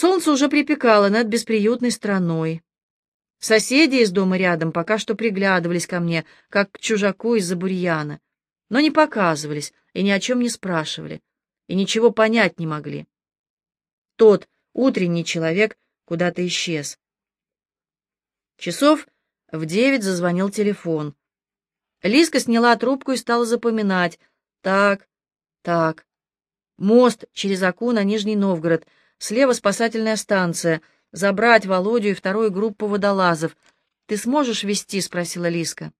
Солнце уже припекало над бесприютной страной. Соседи из дома рядом пока что приглядывались ко мне, как к чужаку из-за бурьяна, но не показывались и ни о чем не спрашивали, и ничего понять не могли. Тот утренний человек куда-то исчез. Часов в девять зазвонил телефон. Лиска сняла трубку и стала запоминать. Так, так. Мост через Аку на Нижний Новгород — Слева спасательная станция. Забрать Володю и вторую группу водолазов. Ты сможешь вести? спросила Лиска.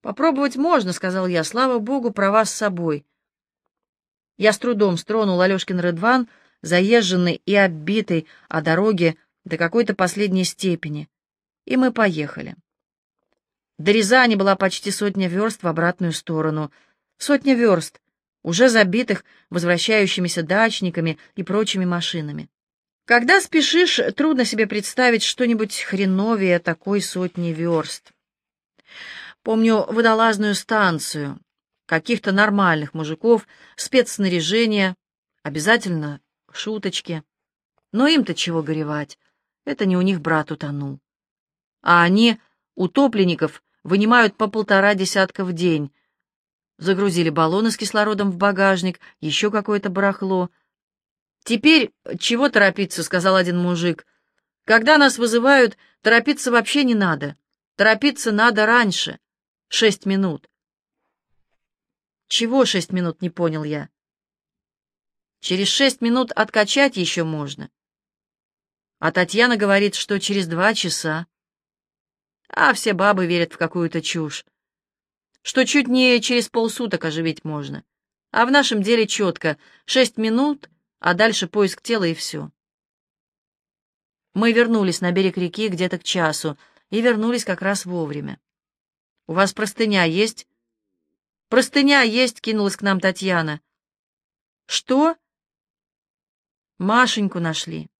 Попробовать можно, сказал я. Слава богу, права с собой. Я с трудом стронул Алешкин Редван, заезженный и оббитый о дороге до какой-то последней степени. И мы поехали. До Рязани была почти сотня верст в обратную сторону. Сотня верст уже забитых возвращающимися дачниками и прочими машинами. Когда спешишь, трудно себе представить что-нибудь хреновее такой сотни верст. Помню водолазную станцию, каких-то нормальных мужиков, спецснаряжение, обязательно шуточки. Но им-то чего горевать, это не у них брат утонул. А они, утопленников, вынимают по полтора десятка в день, загрузили баллоны с кислородом в багажник, еще какое-то барахло. «Теперь чего торопиться?» — сказал один мужик. «Когда нас вызывают, торопиться вообще не надо. Торопиться надо раньше. Шесть минут». «Чего шесть минут?» — не понял я. «Через шесть минут откачать еще можно». А Татьяна говорит, что через два часа. А все бабы верят в какую-то чушь что чуть не через полсуток оживить можно. А в нашем деле четко — шесть минут, а дальше поиск тела и все. Мы вернулись на берег реки где-то к часу и вернулись как раз вовремя. «У вас простыня есть?» «Простыня есть», — кинулась к нам Татьяна. «Что?» «Машеньку нашли».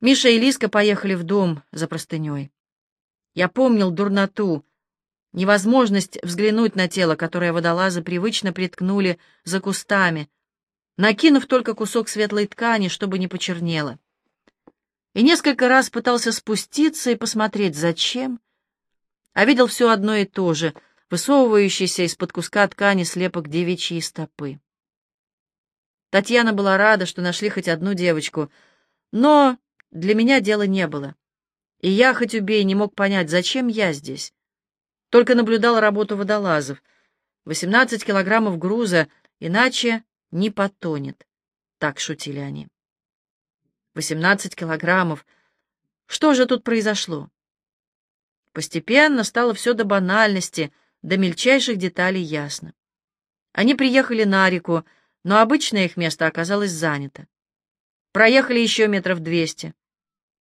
Миша и Лиска поехали в дом за простыней. Я помнил дурноту, невозможность взглянуть на тело, которое водолазы привычно приткнули за кустами, накинув только кусок светлой ткани, чтобы не почернело. И несколько раз пытался спуститься и посмотреть, зачем, а видел все одно и то же, высовывающийся из-под куска ткани слепок девичьей стопы. Татьяна была рада, что нашли хоть одну девочку, но для меня дела не было. И я, хоть убей, не мог понять, зачем я здесь. Только наблюдал работу водолазов. 18 килограммов груза, иначе не потонет. Так шутили они. 18 килограммов. Что же тут произошло? Постепенно стало все до банальности, до мельчайших деталей ясно. Они приехали на реку, но обычное их место оказалось занято. Проехали еще метров двести.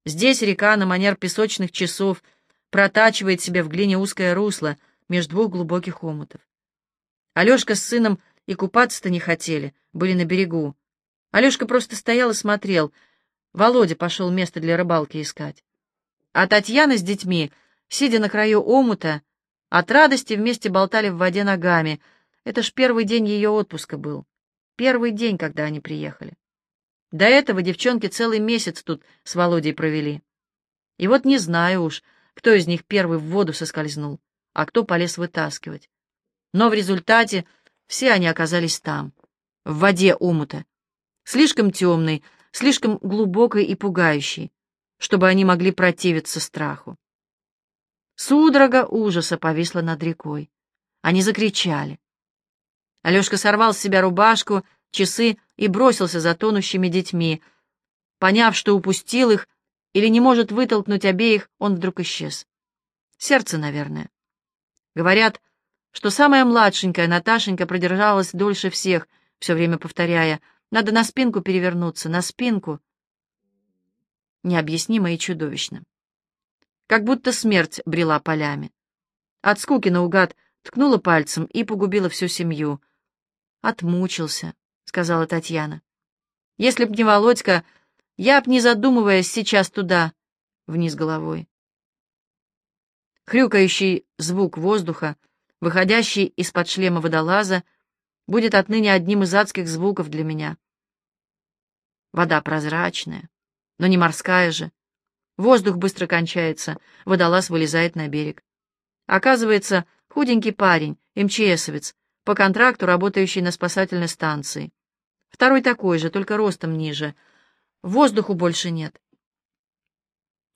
Здесь река на манер песочных часов — протачивает себе в глине узкое русло между двух глубоких омутов. Алешка с сыном и купаться-то не хотели, были на берегу. Алешка просто стоял и смотрел. Володя пошел место для рыбалки искать. А Татьяна с детьми, сидя на краю омута, от радости вместе болтали в воде ногами. Это ж первый день ее отпуска был. Первый день, когда они приехали. До этого девчонки целый месяц тут с Володей провели. И вот не знаю уж, кто из них первый в воду соскользнул, а кто полез вытаскивать. Но в результате все они оказались там, в воде омута, слишком темной, слишком глубокой и пугающей, чтобы они могли противиться страху. Судорога ужаса повисла над рекой. Они закричали. Алешка сорвал с себя рубашку, часы и бросился за тонущими детьми. Поняв, что упустил их, или не может вытолкнуть обеих, он вдруг исчез. Сердце, наверное. Говорят, что самая младшенькая Наташенька продержалась дольше всех, все время повторяя, надо на спинку перевернуться, на спинку. Необъяснимо и чудовищно. Как будто смерть брела полями. От скуки наугад ткнула пальцем и погубила всю семью. «Отмучился», — сказала Татьяна. «Если б не Володька, я б, не задумываясь, сейчас туда, вниз головой. Хрюкающий звук воздуха, выходящий из-под шлема водолаза, будет отныне одним из адских звуков для меня. Вода прозрачная, но не морская же. Воздух быстро кончается, водолаз вылезает на берег. Оказывается, худенький парень, МЧСовец, по контракту работающий на спасательной станции. Второй такой же, только ростом ниже. Воздуху больше нет.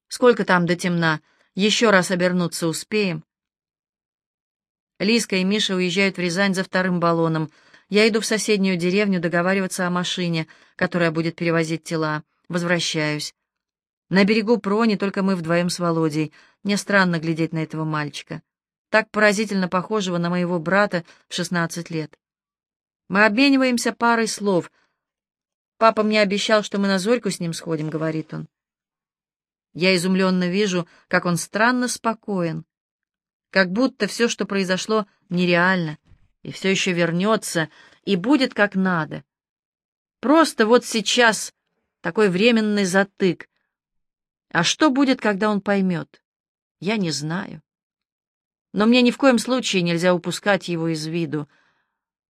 Сколько там до темна? Еще раз обернуться успеем? Лиска и Миша уезжают в Рязань за вторым баллоном. Я иду в соседнюю деревню договариваться о машине, которая будет перевозить тела. Возвращаюсь. На берегу Прони только мы вдвоем с Володей. Мне странно глядеть на этого мальчика, так поразительно похожего на моего брата в шестнадцать лет. Мы обмениваемся парой слов. «Папа мне обещал, что мы на Зорьку с ним сходим», — говорит он. Я изумленно вижу, как он странно спокоен, как будто все, что произошло, нереально, и все еще вернется, и будет как надо. Просто вот сейчас такой временный затык. А что будет, когда он поймет? Я не знаю. Но мне ни в коем случае нельзя упускать его из виду.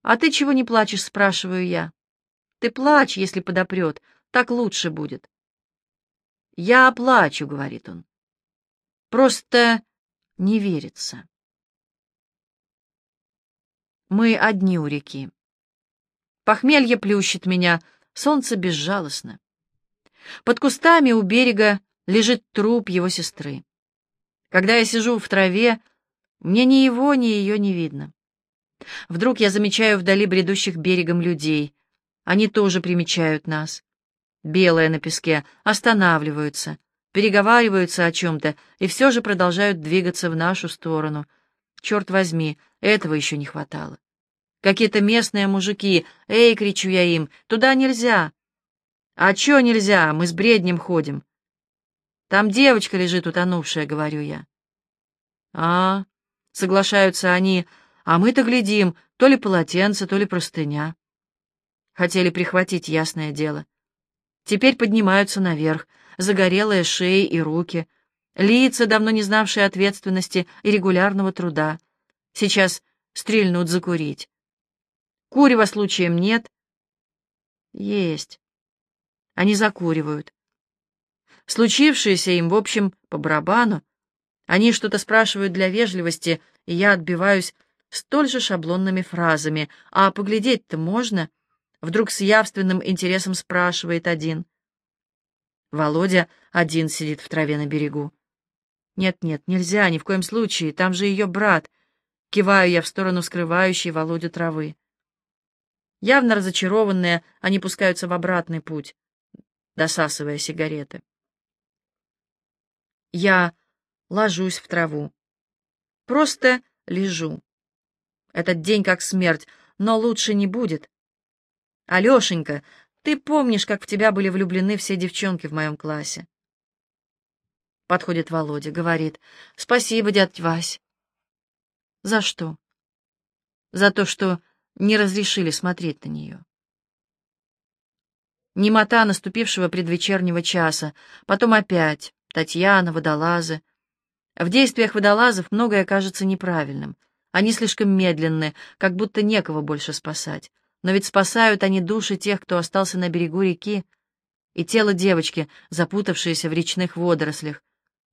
«А ты чего не плачешь?» — спрашиваю я. «Ты плачь, если подопрет, так лучше будет». «Я плачу», — говорит он. «Просто не верится. Мы одни у реки. Похмелье плющит меня, солнце безжалостно. Под кустами у берега лежит труп его сестры. Когда я сижу в траве, мне ни его, ни ее не видно. Вдруг я замечаю вдали бредущих берегом людей. Они тоже примечают нас. Белые на песке останавливаются, переговариваются о чем-то и все же продолжают двигаться в нашу сторону. Черт возьми, этого еще не хватало. Какие-то местные мужики, эй, кричу я им, туда нельзя. А че нельзя, мы с бреднем ходим. Там девочка лежит утонувшая, говорю я. А, соглашаются они, а мы-то глядим, то ли полотенце, то ли простыня. Хотели прихватить, ясное дело. Теперь поднимаются наверх, загорелые шеи и руки, лица, давно не знавшие ответственности и регулярного труда. Сейчас стрельнут закурить. Курева случаем нет? Есть. Они закуривают. Случившееся им, в общем, по барабану. Они что-то спрашивают для вежливости, и я отбиваюсь столь же шаблонными фразами. «А поглядеть-то можно?» Вдруг с явственным интересом спрашивает один. Володя один сидит в траве на берегу. «Нет-нет, нельзя, ни в коем случае, там же ее брат». Киваю я в сторону скрывающей Володю травы. Явно разочарованные, они пускаются в обратный путь, досасывая сигареты. Я ложусь в траву. Просто лежу. Этот день как смерть, но лучше не будет. Алешенька, ты помнишь, как в тебя были влюблены все девчонки в моем классе? Подходит Володя, говорит, спасибо, дядь Вась. За что? За то, что не разрешили смотреть на нее. Немота наступившего предвечернего часа, потом опять Татьяна, водолазы. В действиях водолазов многое кажется неправильным. Они слишком медленны, как будто некого больше спасать. Но ведь спасают они души тех, кто остался на берегу реки, и тело девочки, запутавшееся в речных водорослях.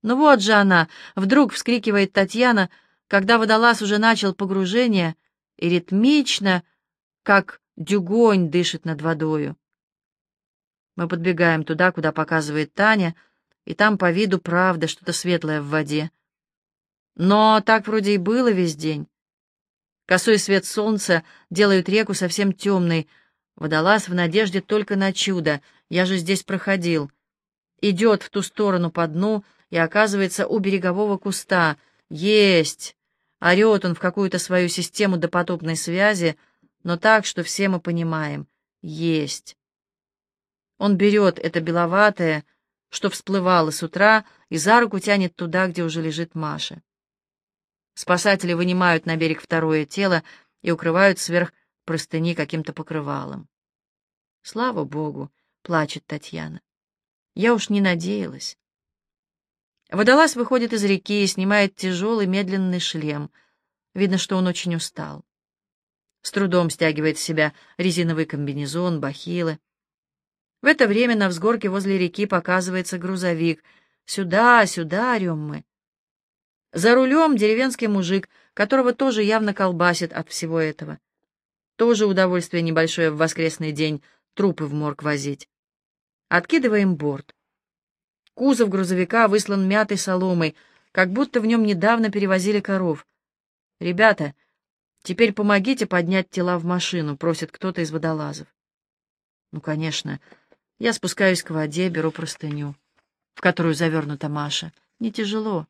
Ну вот же она, вдруг вскрикивает Татьяна, когда водолаз уже начал погружение, и ритмично, как дюгонь дышит над водою. Мы подбегаем туда, куда показывает Таня, и там по виду правда что-то светлое в воде. Но так вроде и было весь день. Косой свет солнца делает реку совсем темной. Водолаз в надежде только на чудо. Я же здесь проходил. Идет в ту сторону по дну и оказывается у берегового куста. Есть! Орет он в какую-то свою систему допотопной связи, но так, что все мы понимаем. Есть! Он берет это беловатое, что всплывало с утра, и за руку тянет туда, где уже лежит Маша. Спасатели вынимают на берег второе тело и укрывают сверх простыни каким-то покрывалом. Слава Богу, плачет Татьяна. Я уж не надеялась. Водолаз выходит из реки и снимает тяжелый медленный шлем. Видно, что он очень устал. С трудом стягивает с себя резиновый комбинезон, бахилы. В это время на взгорке возле реки показывается грузовик. «Сюда, сюда!» — орем мы. За рулем деревенский мужик, которого тоже явно колбасит от всего этого. Тоже удовольствие небольшое в воскресный день трупы в морг возить. Откидываем борт. Кузов грузовика выслан мятой соломой, как будто в нем недавно перевозили коров. «Ребята, теперь помогите поднять тела в машину», — просит кто-то из водолазов. Ну, конечно, я спускаюсь к воде, беру простыню, в которую завернута Маша. Не тяжело,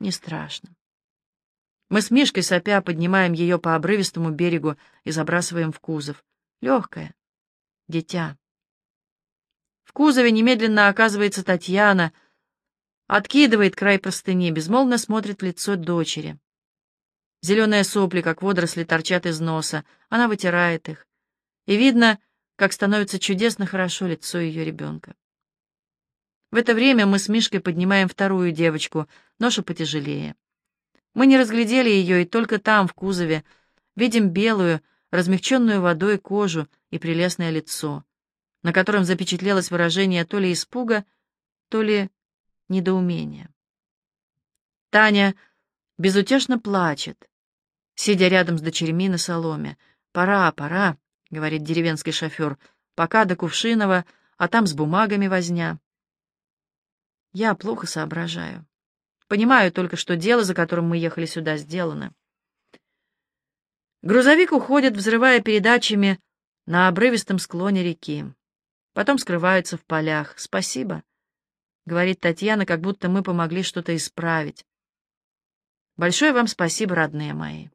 не страшно. Мы с Мишкой сопя поднимаем ее по обрывистому берегу и забрасываем в кузов. Легкая. Дитя. В кузове немедленно оказывается Татьяна, откидывает край простыни, безмолвно смотрит в лицо дочери. Зеленые сопли, как водоросли, торчат из носа. Она вытирает их. И видно, как становится чудесно хорошо лицо ее ребенка. В это время мы с Мишкой поднимаем вторую девочку, ношу потяжелее. Мы не разглядели ее, и только там, в кузове, видим белую, размягченную водой кожу и прелестное лицо, на котором запечатлелось выражение то ли испуга, то ли недоумения. Таня безутешно плачет, сидя рядом с дочерьми на соломе. «Пора, пора», — говорит деревенский шофер, — «пока до Кувшинова, а там с бумагами возня». Я плохо соображаю. Понимаю только, что дело, за которым мы ехали сюда, сделано. Грузовик уходит, взрывая передачами на обрывистом склоне реки. Потом скрываются в полях. «Спасибо», — говорит Татьяна, как будто мы помогли что-то исправить. «Большое вам спасибо, родные мои».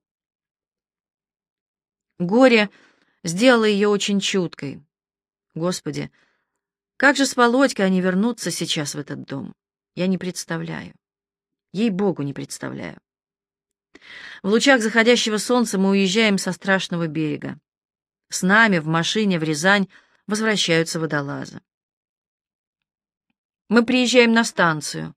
Горе сделало ее очень чуткой. Господи, как же с Володькой они вернутся сейчас в этот дом? Я не представляю. Ей-богу, не представляю. В лучах заходящего солнца мы уезжаем со страшного берега. С нами в машине в Рязань возвращаются водолазы. Мы приезжаем на станцию.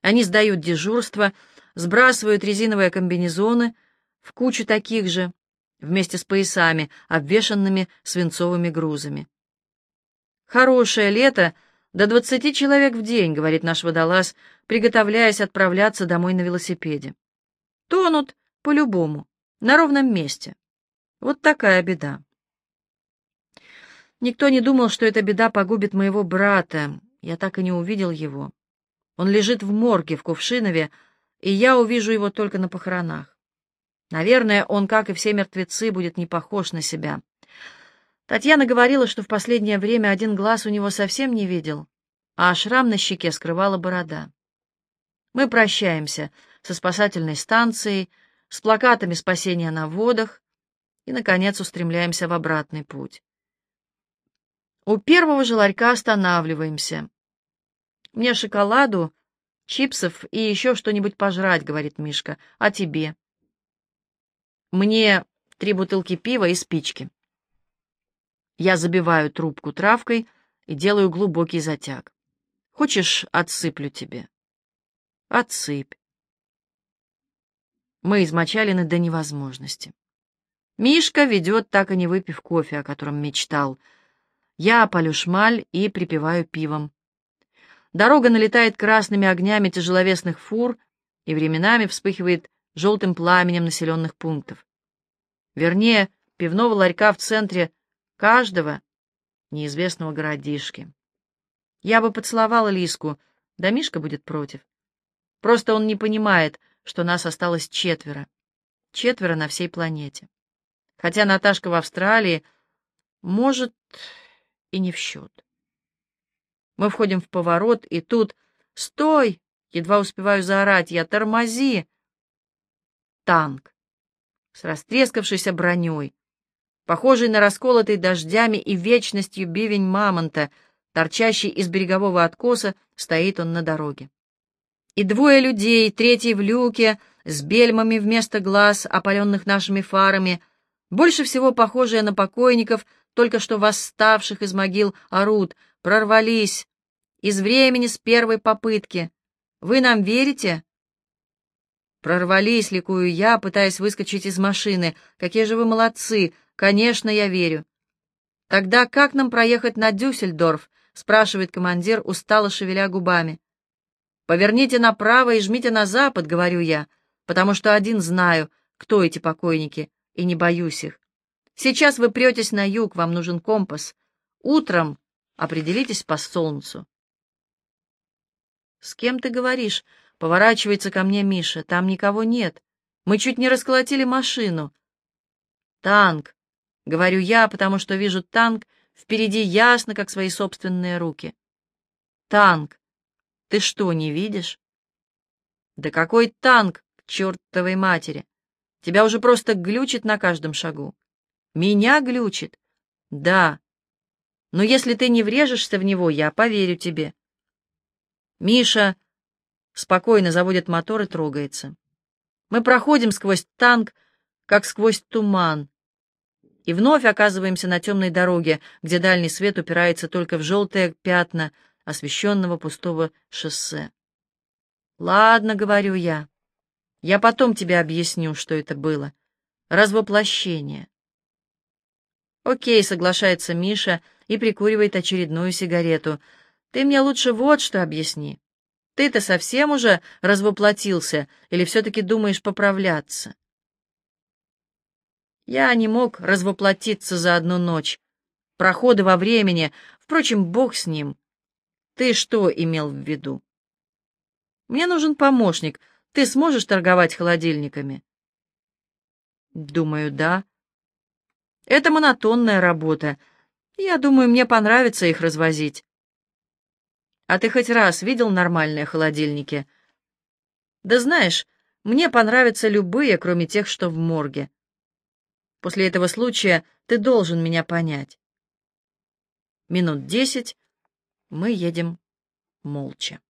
Они сдают дежурство, сбрасывают резиновые комбинезоны в кучу таких же, вместе с поясами, обвешанными свинцовыми грузами. Хорошее лето — «До двадцати человек в день», — говорит наш водолаз, приготовляясь отправляться домой на велосипеде. «Тонут по-любому, на ровном месте. Вот такая беда». Никто не думал, что эта беда погубит моего брата. Я так и не увидел его. Он лежит в морге в Кувшинове, и я увижу его только на похоронах. Наверное, он, как и все мертвецы, будет не похож на себя. Татьяна говорила, что в последнее время один глаз у него совсем не видел, а шрам на щеке скрывала борода. Мы прощаемся со спасательной станцией, с плакатами спасения на водах и, наконец, устремляемся в обратный путь. У первого же ларька останавливаемся. «Мне шоколаду, чипсов и еще что-нибудь пожрать», — говорит Мишка. «А тебе?» «Мне три бутылки пива и спички». Я забиваю трубку травкой и делаю глубокий затяг. Хочешь, отсыплю тебе? Отсыпь. Мы измочалены до невозможности. Мишка ведет, так и не выпив кофе, о котором мечтал. Я полю шмаль и припиваю пивом. Дорога налетает красными огнями тяжеловесных фур и временами вспыхивает желтым пламенем населенных пунктов. Вернее, пивного ларька в центре каждого неизвестного городишки. Я бы поцеловала Лиску, да Мишка будет против. Просто он не понимает, что нас осталось четверо. Четверо на всей планете. Хотя Наташка в Австралии, может, и не в счет. Мы входим в поворот, и тут... «Стой!» — едва успеваю заорать. «Я тормози!» Танк с растрескавшейся броней, похожий на расколотый дождями и вечностью бивень мамонта, торчащий из берегового откоса, стоит он на дороге. И двое людей, третий в люке, с бельмами вместо глаз, опаленных нашими фарами, больше всего похожие на покойников, только что восставших из могил, орут, прорвались, из времени с первой попытки. Вы нам верите? Прорвались, ликую я, пытаясь выскочить из машины. Какие же вы молодцы! Конечно, я верю. «Тогда как нам проехать на Дюссельдорф?» — спрашивает командир, устало шевеля губами. «Поверните направо и жмите на запад», — говорю я, потому что один знаю, кто эти покойники, и не боюсь их. Сейчас вы претесь на юг, вам нужен компас. Утром определитесь по солнцу. «С кем ты говоришь?» — поворачивается ко мне Миша. «Там никого нет. Мы чуть не расколотили машину». «Танк», — говорю я, потому что вижу танк впереди ясно, как свои собственные руки. «Танк! Ты что, не видишь?» «Да какой танк, к чертовой матери! Тебя уже просто глючит на каждом шагу». «Меня глючит?» «Да. Но если ты не врежешься в него, я поверю тебе». Миша спокойно заводит мотор и трогается. Мы проходим сквозь танк, как сквозь туман, и вновь оказываемся на темной дороге, где дальний свет упирается только в желтые пятна освещенного пустого шоссе. «Ладно», — говорю я, — «я потом тебе объясню, что это было. Развоплощение». «Окей», — соглашается Миша и прикуривает очередную сигарету. «Ты мне лучше вот что объясни. Ты-то совсем уже развоплотился или все-таки думаешь поправляться?» Я не мог развоплотиться за одну ночь. Проходы во времени, впрочем, бог с ним. Ты что имел в виду? Мне нужен помощник. Ты сможешь торговать холодильниками? Думаю, да. Это монотонная работа. Я думаю, мне понравится их развозить. А ты хоть раз видел нормальные холодильники? Да знаешь, мне понравятся любые, кроме тех, что в морге. После этого случая ты должен меня понять. Минут десять мы едем молча.